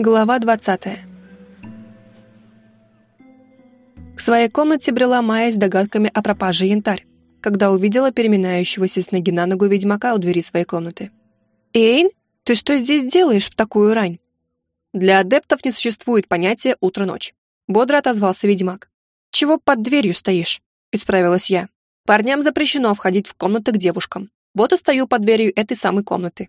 Глава двадцатая. К своей комнате брела Майя с догадками о пропаже янтарь, когда увидела переминающегося с ноги на ногу ведьмака у двери своей комнаты. «Эйн, ты что здесь делаешь в такую рань?» «Для адептов не существует понятия «утро-ночь», — бодро отозвался ведьмак. «Чего под дверью стоишь?» — исправилась я. «Парням запрещено входить в комнаты к девушкам. Вот и стою под дверью этой самой комнаты.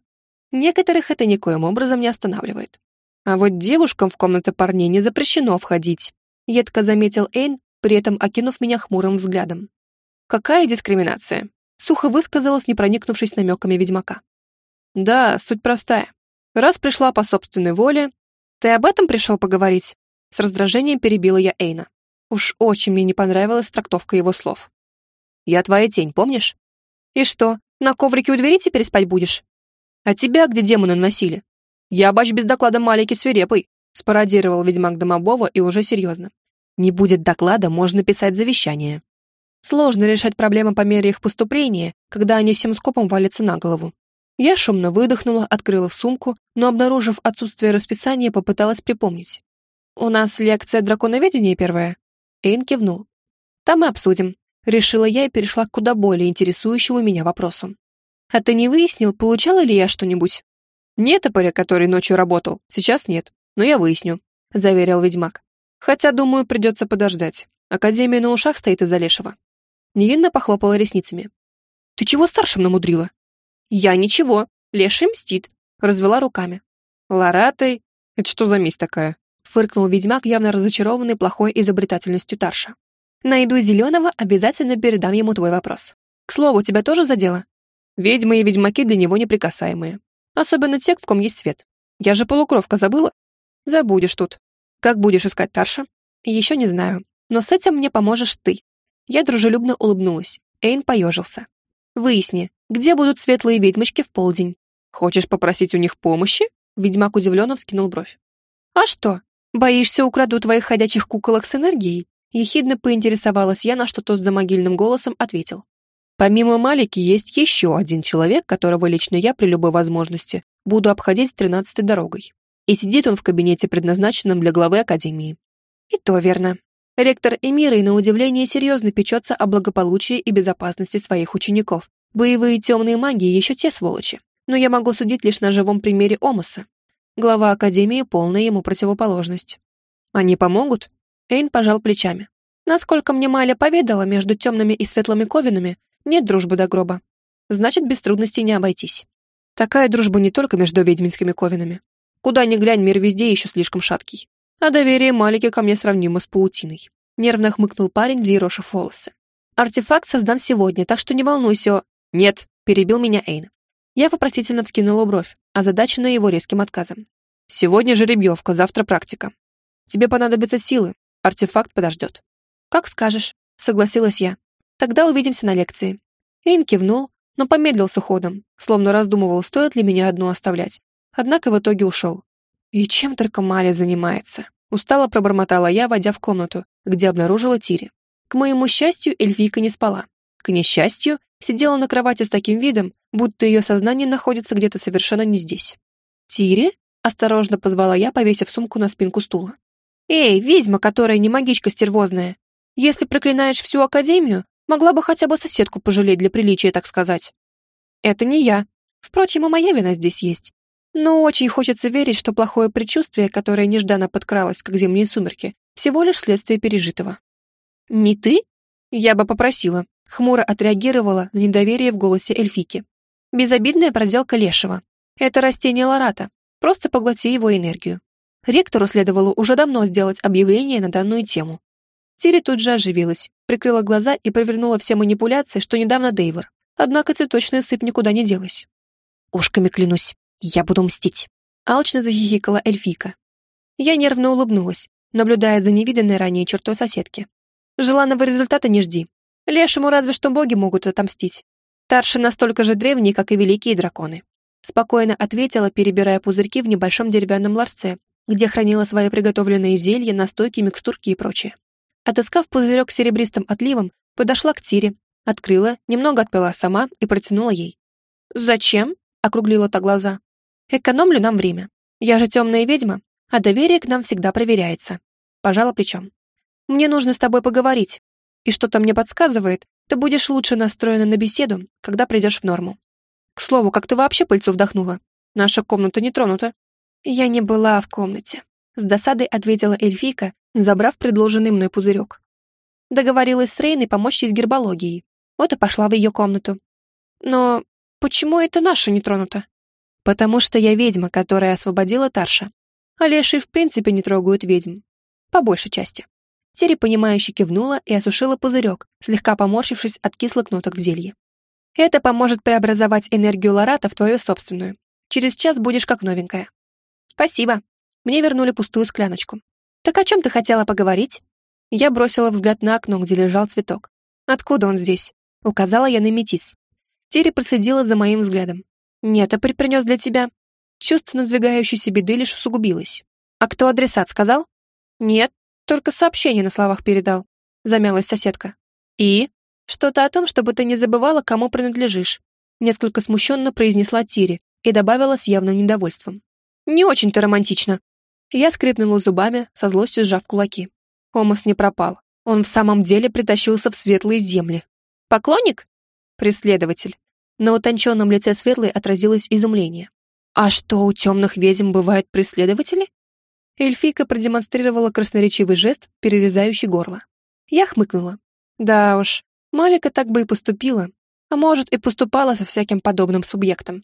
Некоторых это никоим образом не останавливает. А вот девушкам в комнаты парней не запрещено входить, едко заметил Эйн, при этом окинув меня хмурым взглядом. Какая дискриминация? Сухо высказалась, не проникнувшись намеками ведьмака. Да, суть простая. Раз пришла по собственной воле, ты об этом пришел поговорить? С раздражением перебила я Эйна. Уж очень мне не понравилась трактовка его слов. Я твоя тень, помнишь? И что, на коврике у двери теперь спать будешь? А тебя где демоны носили? «Я бач без доклада маленький свирепый», спародировал ведьмак Домобова и уже серьезно. «Не будет доклада, можно писать завещание». Сложно решать проблемы по мере их поступления, когда они всем скопом валятся на голову. Я шумно выдохнула, открыла в сумку, но, обнаружив отсутствие расписания, попыталась припомнить. «У нас лекция драконоведения первая?» Эйн кивнул. «Там мы обсудим», — решила я и перешла к куда более интересующему меня вопросу. «А ты не выяснил, получала ли я что-нибудь?» «Нет топоря, который ночью работал, сейчас нет, но я выясню», — заверил ведьмак. «Хотя, думаю, придется подождать. Академия на ушах стоит из-за лешего». Невинно похлопала ресницами. «Ты чего старшим намудрила?» «Я ничего. Леший мстит», — развела руками. «Ларатой? Это что за месть такая?» — фыркнул ведьмак, явно разочарованный плохой изобретательностью Тарша. «Найду зеленого, обязательно передам ему твой вопрос. К слову, тебя тоже задело?» «Ведьмы и ведьмаки для него неприкасаемые. Особенно те, в ком есть свет. Я же полукровка забыла? Забудешь тут. Как будешь искать Тарша? Еще не знаю. Но с этим мне поможешь ты. Я дружелюбно улыбнулась. Эйн поежился. Выясни, где будут светлые ведьмочки в полдень. Хочешь попросить у них помощи? Ведьмак удивленно вскинул бровь. А что? Боишься, украду твоих ходячих куколок с энергией? Ехидно поинтересовалась я, на что тот за могильным голосом ответил. Помимо Малики есть еще один человек, которого лично я при любой возможности буду обходить тринадцатой дорогой. И сидит он в кабинете, предназначенном для главы Академии. И то верно. Ректор Эмиры, на удивление, серьезно печется о благополучии и безопасности своих учеников. Боевые темные маги еще те сволочи. Но я могу судить лишь на живом примере Омаса. Глава Академии — полная ему противоположность. Они помогут? Эйн пожал плечами. Насколько мне Маля поведала, между темными и светлыми ковинами нет дружбы до гроба. Значит, без трудностей не обойтись. Такая дружба не только между ведьминскими ковинами. Куда ни глянь, мир везде еще слишком шаткий. А доверие Малики ко мне сравнимо с паутиной. Нервно хмыкнул парень, взъерошив волосы. Артефакт создам сегодня, так что не волнуйся. Нет, перебил меня Эйн. Я вопросительно вскинула бровь, озадаченная его резким отказом. Сегодня жеребьевка, завтра практика. Тебе понадобятся силы, артефакт подождет. Как скажешь, согласилась я, Тогда увидимся на лекции». Эйн кивнул, но помедлил с уходом, словно раздумывал, стоит ли меня одну оставлять. Однако в итоге ушел. И чем только Маля занимается. Устало пробормотала я, войдя в комнату, где обнаружила Тири. К моему счастью, эльфийка не спала. К несчастью, сидела на кровати с таким видом, будто ее сознание находится где-то совершенно не здесь. «Тири?» — осторожно позвала я, повесив сумку на спинку стула. «Эй, ведьма, которая не магичка стервозная! Если проклинаешь всю Академию, Могла бы хотя бы соседку пожалеть для приличия, так сказать. Это не я. Впрочем, и моя вина здесь есть. Но очень хочется верить, что плохое предчувствие, которое нежданно подкралось, как зимние сумерки, всего лишь следствие пережитого. «Не ты?» Я бы попросила. Хмуро отреагировала на недоверие в голосе эльфики. Безобидная проделка лешего. Это растение ларата. Просто поглоти его энергию. Ректору следовало уже давно сделать объявление на данную тему. Тири тут же оживилась, прикрыла глаза и провернула все манипуляции, что недавно Дейвор. Однако цветочная сыпь никуда не делась. «Ушками клянусь, я буду мстить», — алчно захихикала эльфийка. Я нервно улыбнулась, наблюдая за невиданной ранее чертой соседки. «Желанного результата не жди. Лешему разве что боги могут отомстить. Тарши настолько же древние, как и великие драконы». Спокойно ответила, перебирая пузырьки в небольшом деревянном ларце, где хранила свои приготовленные зелья, настойки, микстурки и прочее. Отыскав пузырек с серебристым отливом, подошла к Тире, открыла, немного отпила сама и протянула ей. «Зачем?» — округлила та глаза. «Экономлю нам время. Я же темная ведьма, а доверие к нам всегда проверяется. Пожала плечом. Мне нужно с тобой поговорить, и что-то мне подсказывает, ты будешь лучше настроена на беседу, когда придешь в норму. К слову, как ты вообще пыльцу вдохнула? Наша комната не тронута. Я не была в комнате. С досадой ответила эльфийка, забрав предложенный мной пузырек. Договорилась с Рейной помочь ей с гербологией. Вот и пошла в ее комнату. Но почему это наша не тронута? Потому что я ведьма, которая освободила Тарша. А леши в принципе не трогают ведьм. По большей части. Сири, понимающе кивнула и осушила пузырек, слегка поморщившись от кислых ноток в зелье. Это поможет преобразовать энергию Лората в твою собственную. Через час будешь как новенькая. Спасибо. Мне вернули пустую скляночку. Так о чем ты хотела поговорить? Я бросила взгляд на окно, где лежал цветок. Откуда он здесь? Указала я на метис. Тири проследила за моим взглядом. Нет, а принес для тебя. Чувство надвигающейся беды лишь усугубилось. А кто адресат сказал? Нет, только сообщение на словах передал. Замялась соседка. И? Что-то о том, чтобы ты не забывала, кому принадлежишь. Несколько смущенно произнесла Тири и добавила с явным недовольством. Не очень-то романтично. Я скрипнула зубами, со злостью сжав кулаки. Хомос не пропал. Он в самом деле притащился в светлые земли. Поклонник? Преследователь. На утонченном лице Светлой отразилось изумление. А что, у темных ведьм бывают преследователи? Эльфийка продемонстрировала красноречивый жест, перерезающий горло. Я хмыкнула. Да уж, Малика так бы и поступила, а может и поступала со всяким подобным субъектом.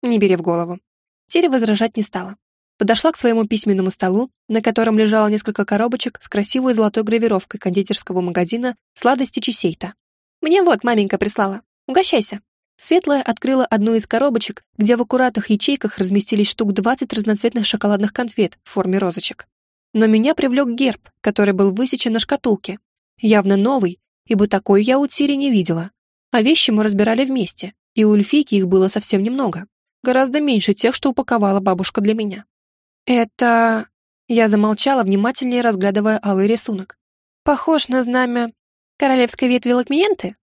Не бери в голову. Тири возражать не стала. Подошла к своему письменному столу, на котором лежало несколько коробочек с красивой золотой гравировкой кондитерского магазина «Сладости Чесейта». «Мне вот маменька прислала. Угощайся». Светлая открыла одну из коробочек, где в аккуратных ячейках разместились штук 20 разноцветных шоколадных конфет в форме розочек. Но меня привлек герб, который был высечен на шкатулке. Явно новый, ибо такой я у Цири не видела. А вещи мы разбирали вместе, и у эльфийки их было совсем немного. Гораздо меньше тех, что упаковала бабушка для меня. «Это...» Я замолчала, внимательнее разглядывая алый рисунок. «Похож на знамя королевской ветви Лакмиенты?»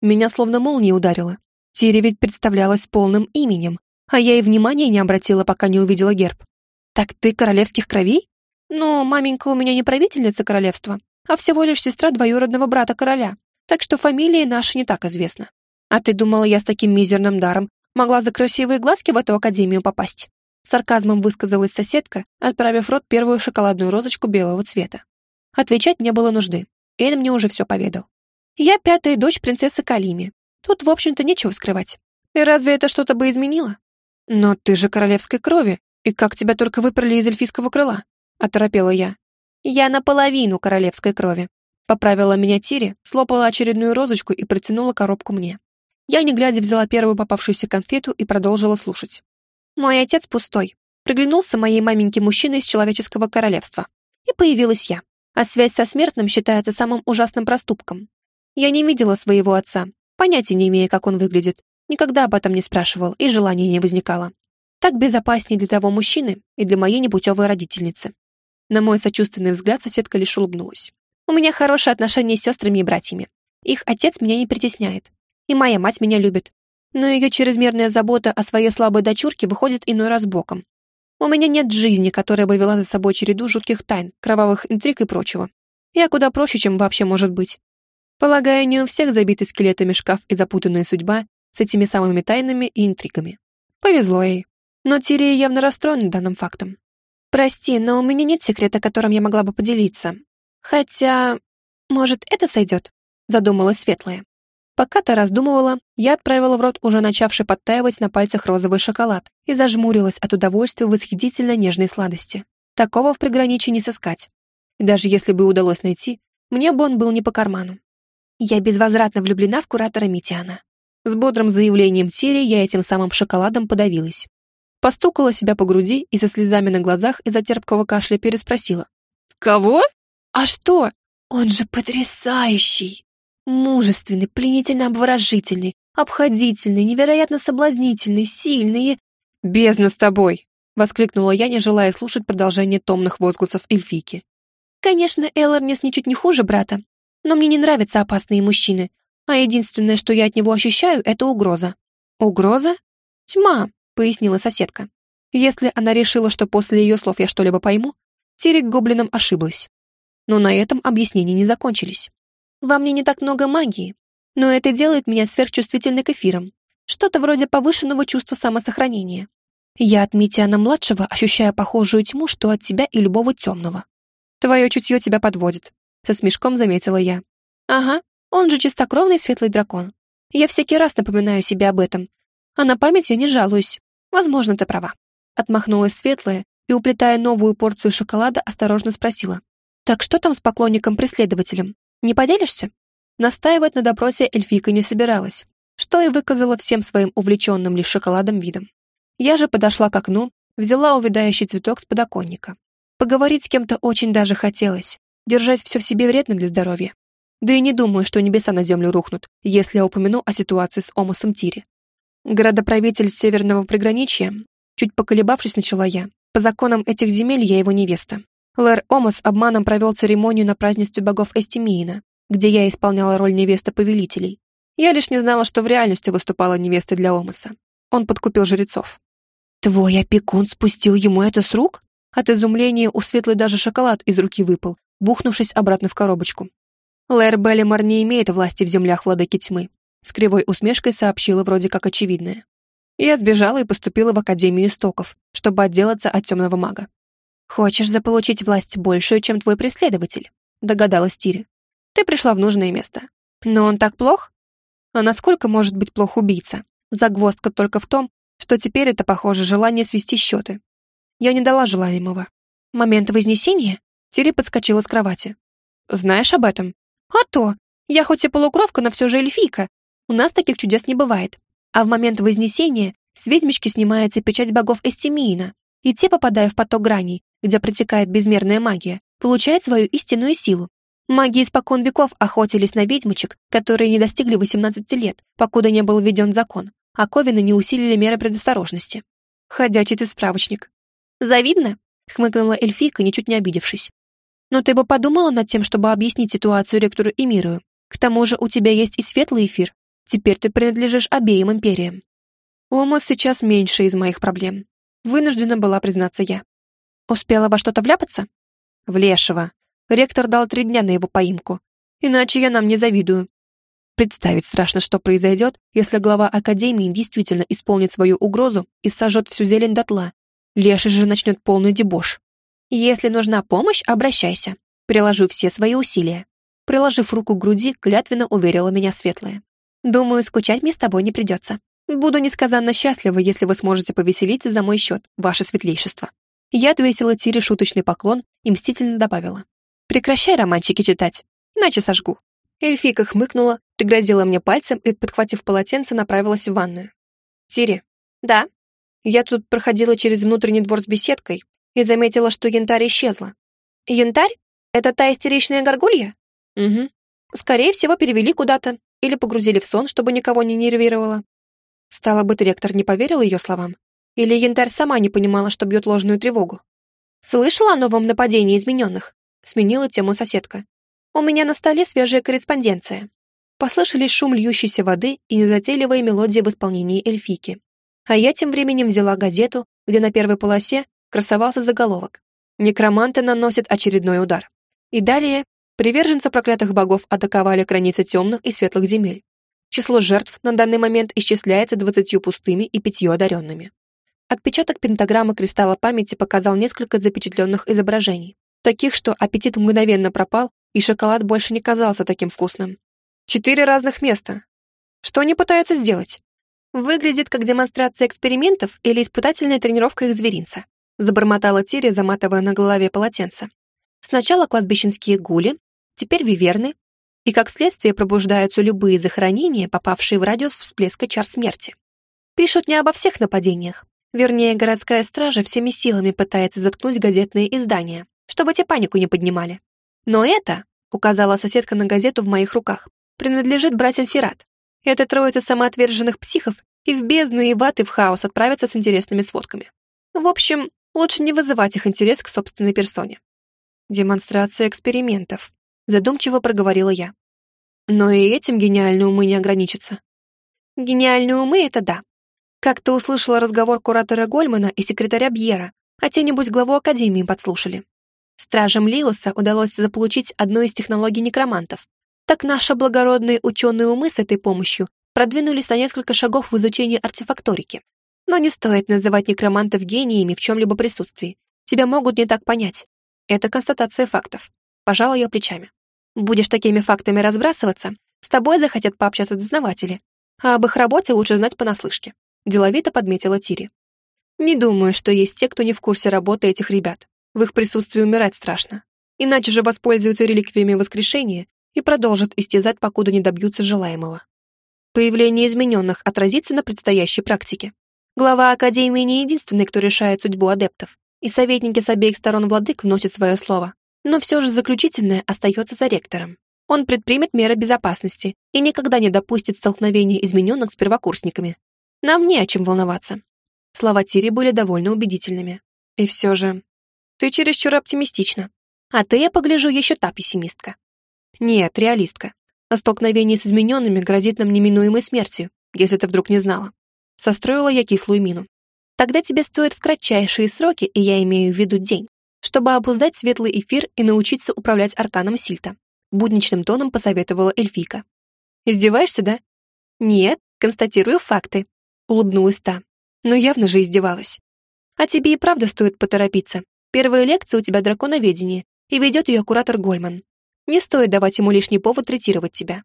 Меня словно молния ударила. Тири ведь представлялась полным именем, а я и внимания не обратила, пока не увидела герб. «Так ты королевских кровей?» «Ну, маменька у меня не правительница королевства, а всего лишь сестра двоюродного брата короля, так что фамилия наша не так известна. А ты думала, я с таким мизерным даром могла за красивые глазки в эту академию попасть?» Сарказмом высказалась соседка, отправив в рот первую шоколадную розочку белого цвета. Отвечать не было нужды. Эйн мне уже все поведал. «Я пятая дочь принцессы Калими, Тут, в общем-то, нечего скрывать. И разве это что-то бы изменило? Но ты же королевской крови, и как тебя только выперли из эльфийского крыла? Оторопела я. Я наполовину королевской крови. Поправила меня Тири, слопала очередную розочку и протянула коробку мне. Я, не глядя, взяла первую попавшуюся конфету и продолжила слушать. Мой отец пустой. Приглянулся моей маменьке мужчина из человеческого королевства. И появилась я. А связь со смертным считается самым ужасным проступком. Я не видела своего отца, понятия не имея, как он выглядит. Никогда об этом не спрашивал, и желания не возникало. Так безопаснее для того мужчины и для моей непутевой родительницы. На мой сочувственный взгляд соседка лишь улыбнулась. У меня хорошие отношения с сестрами и братьями. Их отец меня не притесняет. И моя мать меня любит. Но ее чрезмерная забота о своей слабой дочурке выходит иной раз боком. У меня нет жизни, которая бы вела за собой череду жутких тайн, кровавых интриг и прочего. Я куда проще, чем вообще может быть. Полагаю, не у всех забиты скелетами шкаф и запутанная судьба с этими самыми тайнами и интригами. Повезло ей. Но Тирия явно расстроена данным фактом. «Прости, но у меня нет секрета, которым я могла бы поделиться. Хотя, может, это сойдет?» Задумалась Светлая. Пока ты раздумывала, я отправила в рот уже начавший подтаивать на пальцах розовый шоколад и зажмурилась от удовольствия восхитительно нежной сладости. Такого в приграничье не сыскать. Даже если бы удалось найти, мне бы он был не по карману. Я безвозвратно влюблена в куратора Митиана. С бодрым заявлением Сири я этим самым шоколадом подавилась. Постукала себя по груди и со слезами на глазах из-за терпкого кашля переспросила. «Кого? А что? Он же потрясающий! Мужественный, пленительно обворожительный, обходительный, невероятно соблазнительный, сильный и...» «Бездна с тобой!» — воскликнула я, не желая слушать продолжение томных возгласов эльфийки. «Конечно, Элларнис ничуть не хуже брата, но мне не нравятся опасные мужчины, а единственное, что я от него ощущаю, это угроза». «Угроза?» «Тьма», — пояснила соседка. Если она решила, что после ее слов я что-либо пойму, Тирик гоблином ошиблась. Но на этом объяснения не закончились. Во мне не так много магии, но это делает меня сверхчувствительной к эфирам. Что-то вроде повышенного чувства самосохранения. Я от Митиана-младшего ощущаю похожую тьму, что от тебя и любого темного. Твое чутье тебя подводит, со смешком заметила я. Ага, он же чистокровный светлый дракон. Я всякий раз напоминаю себе об этом. А на память я не жалуюсь. Возможно, ты права. Отмахнулась светлая и, уплетая новую порцию шоколада, осторожно спросила. «Так что там с поклонником-преследователем? Не поделишься?» Настаивать на допросе эльфийка не собиралась, что и выказала всем своим увлеченным лишь шоколадом видом. Я же подошла к окну, взяла увядающий цветок с подоконника. Поговорить с кем-то очень даже хотелось. Держать все в себе вредно для здоровья. Да и не думаю, что небеса на землю рухнут, если я упомяну о ситуации с Омасом Тири. Городоправитель Северного приграничья, чуть поколебавшись, начала я. По законам этих земель я его невеста. Лэр Омас обманом провел церемонию на празднестве богов Эстимиина, где я исполняла роль невесты повелителей. Я лишь не знала, что в реальности выступала невестой для Омаса. Он подкупил жрецов. «Твой опекун спустил ему это с рук?» От изумления у Светлой даже шоколад из руки выпал, бухнувшись обратно в коробочку. Лэр Беллимор не имеет власти в землях владыки тьмы. С кривой усмешкой сообщила вроде как очевидное. Я сбежала и поступила в Академию Истоков, чтобы отделаться от темного мага. «Хочешь заполучить власть большую, чем твой преследователь?» догадалась Тири. «Ты пришла в нужное место. Но он так плох?» «А насколько может быть плох убийца?» Загвоздка только в том, что теперь это, похоже, желание свести счеты. Я не дала желаемого. Момент Вознесения Тири подскочила с кровати. «Знаешь об этом?» «А то! Я хоть и полукровка, но все же эльфийка. У нас таких чудес не бывает. А в момент Вознесения с ведьмички снимается печать богов Эстемиина, и те, попадая в поток граней, где протекает безмерная магия, получают свою истинную силу. Маги испокон веков охотились на ведьмочек, которые не достигли 18 лет, покуда не был введен закон, а Ковины не усилили меры предосторожности. Ходячий ты справочник. «Завидно?» — хмыкнула эльфийка, ничуть не обидевшись. «Но ты бы подумала над тем, чтобы объяснить ситуацию ректору Эмирую. К тому же у тебя есть и светлый эфир. Теперь ты принадлежишь обеим империям». Омос сейчас меньше из моих проблем. Вынуждена была признаться я. Успела во что-то вляпаться? В лешего. Ректор дал три дня на его поимку. Иначе я нам не завидую. Представить страшно, что произойдет, если глава Академии действительно исполнит свою угрозу и сожжет всю зелень дотла. Леший же начнет полный дебош. Если нужна помощь, обращайся. Приложу все свои усилия. Приложив руку к груди, клятвенно уверила меня Светлая. Думаю, скучать мне с тобой не придется. Буду несказанно счастлива, если вы сможете повеселиться за мой счет, ваше светлейшество. Я отвесила Тире шуточный поклон и мстительно добавила. «Прекращай романчики читать, иначе сожгу». Эльфийка хмыкнула, пригрозила мне пальцем и, подхватив полотенце, направилась в ванную. «Тири». «Да». Я тут проходила через внутренний двор с беседкой и заметила, что янтарь исчезла. «Янтарь? Это та истеричная горгулья?» «Угу. Скорее всего, перевели куда-то или погрузили в сон, чтобы никого не нервировало. Стало быть, ректор не поверил ее словам? Или янтарь сама не понимала, что бьет ложную тревогу? «Слышала о новом нападении измененных?» Сменила тему соседка. «У меня на столе свежая корреспонденция». Послышались шум льющейся воды и незатейливая мелодия в исполнении эльфики. А я тем временем взяла газету, где на первой полосе красовался заголовок. Некроманты наносят очередной удар. И далее приверженцы проклятых богов атаковали границы темных и светлых земель. Число жертв на данный момент исчисляется двадцатью пустыми и пятью одаренными. Отпечаток пентаграммы кристалла памяти показал несколько запечатленных изображений, таких, что аппетит мгновенно пропал, и шоколад больше не казался таким вкусным. Четыре разных места. Что они пытаются сделать? Выглядит как демонстрация экспериментов или испытательная тренировка их зверинца. Забормотала Тири, заматывая на голове полотенце. Сначала кладбищенские гули, теперь виверны, и как следствие пробуждаются любые захоронения, попавшие в радиус всплеска чар смерти. Пишут не обо всех нападениях. Вернее, городская стража всеми силами пытается заткнуть газетные издания, чтобы те панику не поднимали. Но это, указала соседка на газету в моих руках, принадлежит братьям Ферат. Это троица самоотверженных психов и в бездну и в ад и в хаос отправятся с интересными сводками. В общем, лучше не вызывать их интерес к собственной персоне. Демонстрация экспериментов задумчиво проговорила я. Но и этим гениальные умы не ограничатся. Гениальные умы — это да. Как-то услышала разговор куратора Гольмана и секретаря Бьера, а те, небось, главу Академии подслушали. Стражам Лиоса удалось заполучить одну из технологий некромантов. Так наши благородные ученые умы с этой помощью продвинулись на несколько шагов в изучении артефакторики. Но не стоит называть некромантов гениями в чем-либо присутствии. Тебя могут не так понять. Это констатация фактов. Пожалуй, я плечами. Будешь такими фактами разбрасываться, с тобой захотят пообщаться дознаватели. А об их работе лучше знать понаслышке. Деловито подметила Тири. Не думаю, что есть те, кто не в курсе работы этих ребят. В их присутствии умирать страшно. Иначе же воспользуются реликвиями воскрешения и продолжат истязать, покуда не добьются желаемого. Появление измененных отразится на предстоящей практике. Глава Академии не единственный, кто решает судьбу адептов, и советники с обеих сторон владык вносят свое слово. Но все же заключительное остается за ректором. Он предпримет меры безопасности и никогда не допустит столкновения измененных с первокурсниками. Нам не о чем волноваться. Слова Тири были довольно убедительными. И все же... Ты чересчур оптимистична. А ты, я погляжу, еще та пессимистка. Нет, реалистка. О столкновении с измененными грозит нам неминуемой смертью, если ты вдруг не знала. Состроила я кислую мину. Тогда тебе стоит в кратчайшие сроки, и я имею в виду день, чтобы обуздать светлый эфир и научиться управлять арканом Сильта. Будничным тоном посоветовала эльфийка. Издеваешься, да? Нет, констатирую факты. Улыбнулась та. Но явно же издевалась. А тебе и правда стоит поторопиться. Первая лекция у тебя драконоведение, и ведет ее куратор Гольман. Не стоит давать ему лишний повод третировать тебя.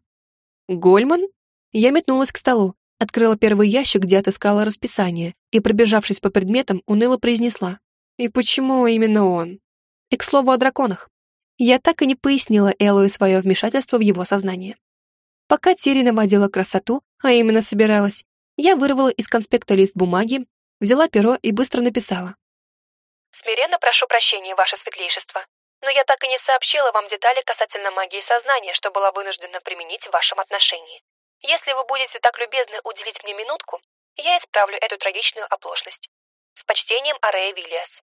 Гольман? Я метнулась к столу, Открыла первый ящик, где отыскала расписание, и, пробежавшись по предметам, уныло произнесла. «И почему именно он?» И к слову о драконах. Я так и не пояснила Эллою свое вмешательство в его сознание. Пока Тири наводила красоту, а именно собиралась, я вырвала из конспекта лист бумаги, взяла перо и быстро написала. «Смиренно прошу прощения, ваше светлейшество, но я так и не сообщила вам детали касательно магии сознания, что была вынуждена применить в вашем отношении. Если вы будете так любезны уделить мне минутку, я исправлю эту трагичную оплошность. С почтением, Арея Виллиас.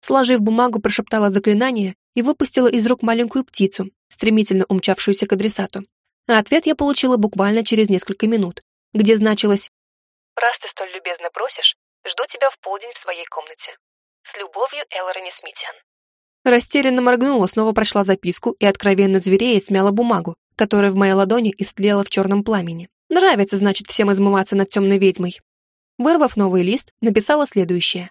Сложив бумагу, прошептала заклинание и выпустила из рук маленькую птицу, стремительно умчавшуюся к адресату. А ответ я получила буквально через несколько минут, где значилось «Раз ты столь любезно просишь, жду тебя в полдень в своей комнате. С любовью, Эллорони Смитиан». Растерянно моргнула, снова прочла записку и откровенно зверея смяла бумагу, которая в моей ладони истлела в черном пламени. Нравится, значит, всем измываться над темной ведьмой. Вырвав новый лист, написала следующее.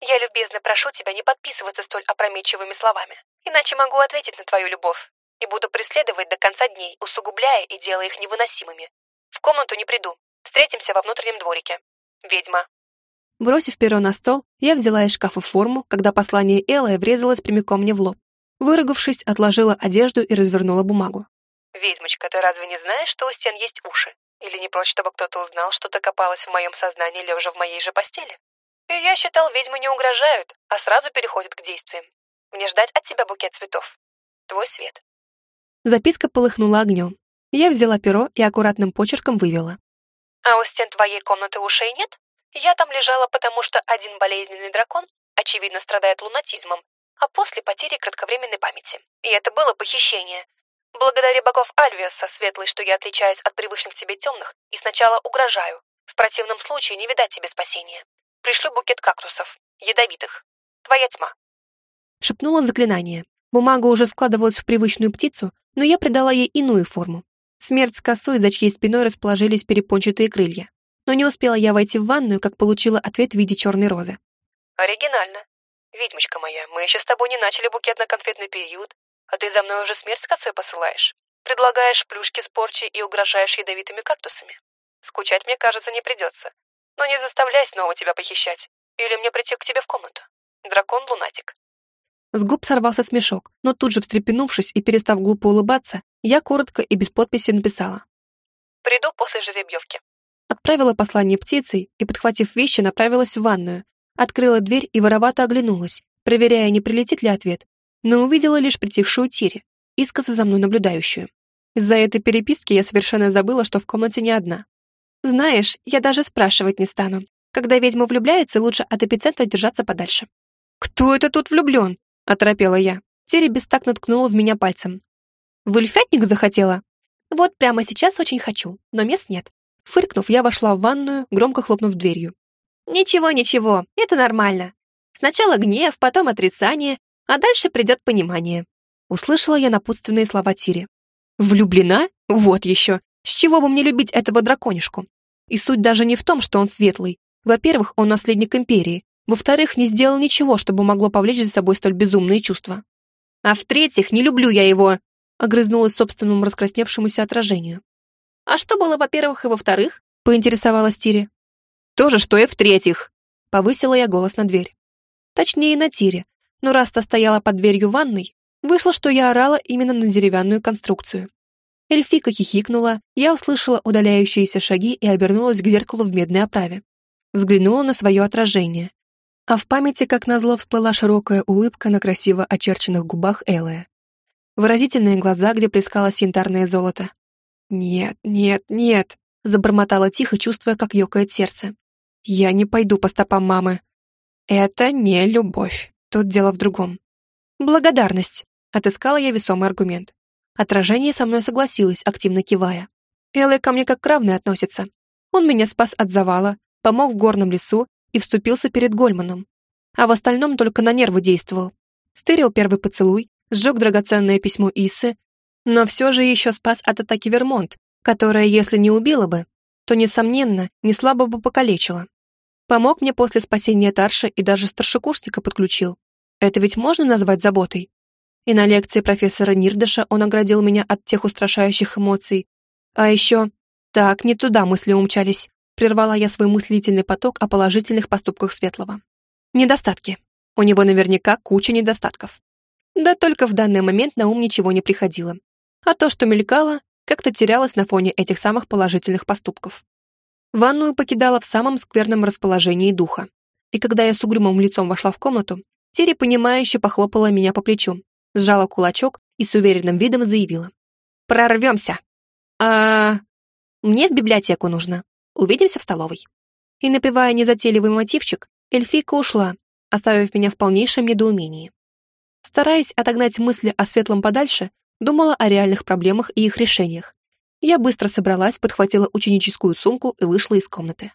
«Я любезно прошу тебя не подписываться столь опрометчивыми словами, иначе могу ответить на твою любовь и буду преследовать до конца дней, усугубляя и делая их невыносимыми. В комнату не приду. Встретимся во внутреннем дворике. Ведьма». Бросив перо на стол, я взяла из шкафа форму, когда послание Элая врезалось прямиком мне в лоб. Выругавшись, отложила одежду и развернула бумагу. «Ведьмочка, ты разве не знаешь, что у стен есть уши? Или не прочь, чтобы кто-то узнал, что ты копалась в моем сознании, лежа в моей же постели? И я считал, ведьмы не угрожают, а сразу переходят к действиям. Мне ждать от тебя букет цветов. Твой свет». Записка полыхнула огнем. Я взяла перо и аккуратным почерком вывела. «А у стен твоей комнаты ушей нет? Я там лежала, потому что один болезненный дракон, очевидно, страдает лунатизмом, а после потери кратковременной памяти. И это было похищение, Благодари богов Альвиоса, светлый, что я отличаюсь от привычных тебе темных и сначала угрожаю. В противном случае не видать тебе спасения. Пришлю букет кактусов, ядовитых. Твоя тьма. Шепнула заклинание. Бумага уже складывалась в привычную птицу, но я придала ей иную форму. Смерть с косой, за чьей спиной расположились перепончатые крылья. Но не успела я войти в ванную, как получила ответ в виде черной розы. Оригинально. Ведьмочка моя, мы еще с тобой не начали букет на конфетный период, а ты за мной уже смерть с косой посылаешь? Предлагаешь плюшки с порчей и угрожаешь ядовитыми кактусами? Скучать, мне кажется, не придется. Но не заставляй снова тебя похищать. Или мне прийти к тебе в комнату. Дракон-лунатик. С губ сорвался смешок, но тут же встрепенувшись и перестав глупо улыбаться, я коротко и без подписи написала. «Приду после жеребьевки». Отправила послание птицей и, подхватив вещи, направилась в ванную, открыла дверь и воровато оглянулась, проверяя, не прилетит ли ответ, но увидела лишь притихшую Тири, искоса за мной наблюдающую. Из-за этой переписки я совершенно забыла, что в комнате не одна. Знаешь, я даже спрашивать не стану. Когда ведьма влюбляется, лучше от эпицентра держаться подальше. «Кто это тут влюблен?» — оторопела я. Тири бестактно ткнула в меня пальцем. «В эльфятник захотела?» «Вот прямо сейчас очень хочу, но мест нет. Фыркнув, я вошла в ванную, громко хлопнув дверью. «Ничего, ничего, это нормально. Сначала гнев, потом отрицание, а дальше придет понимание». Услышала я напутственные слова Тири. «Влюблена? Вот еще. С чего бы мне любить этого драконишку? И суть даже не в том, что он светлый. Во-первых, он наследник империи. Во-вторых, не сделал ничего, чтобы могло повлечь за собой столь безумные чувства. А в-третьих, не люблю я его!» Огрызнулась собственному раскрасневшемуся отражению. «А что было, во-первых, и во-вторых?» Поинтересовалась Тири. «То же, что и в-третьих!» Повысила я голос на дверь. Точнее, на Тире. Но раз та стояла под дверью ванной, вышло, что я орала именно на деревянную конструкцию. Эльфика хихикнула, я услышала удаляющиеся шаги и обернулась к зеркалу в медной оправе. Взглянула на свое отражение. А в памяти, как назло, всплыла широкая улыбка на красиво очерченных губах Элая. Выразительные глаза, где плескалось янтарное золото. «Нет, нет, нет», — забормотала тихо, чувствуя, как ёкает сердце. «Я не пойду по стопам мамы». «Это не любовь. Тут дело в другом». «Благодарность», — отыскала я весомый аргумент. Отражение со мной согласилось, активно кивая. Элай ко мне как к равной относится. Он меня спас от завала, помог в горном лесу и вступился перед Гольманом. А в остальном только на нервы действовал. Стырил первый поцелуй, сжег драгоценное письмо Иссы, но все же еще спас от атаки Вермонт, которая, если не убила бы, то, несомненно, не слабо бы покалечила. Помог мне после спасения Тарша и даже старшекурсника подключил. Это ведь можно назвать заботой? И на лекции профессора Нирдаша он оградил меня от тех устрашающих эмоций. А еще... Так, не туда мысли умчались. Прервала я свой мыслительный поток о положительных поступках Светлого. Недостатки. У него наверняка куча недостатков. Да только в данный момент на ум ничего не приходило. А то, что мелькало, как-то терялось на фоне этих самых положительных поступков. Ванную покидала в самом скверном расположении духа. И когда я с угрюмым лицом вошла в комнату, Терри, понимающе похлопала меня по плечу, сжала кулачок и с уверенным видом заявила. «Прорвемся!» «А... мне в библиотеку нужно. Увидимся в столовой». И, напевая незатейливый мотивчик, эльфийка ушла, оставив меня в полнейшем недоумении. Стараясь отогнать мысли о светлом подальше, думала о реальных проблемах и их решениях. Я быстро собралась, подхватила ученическую сумку и вышла из комнаты.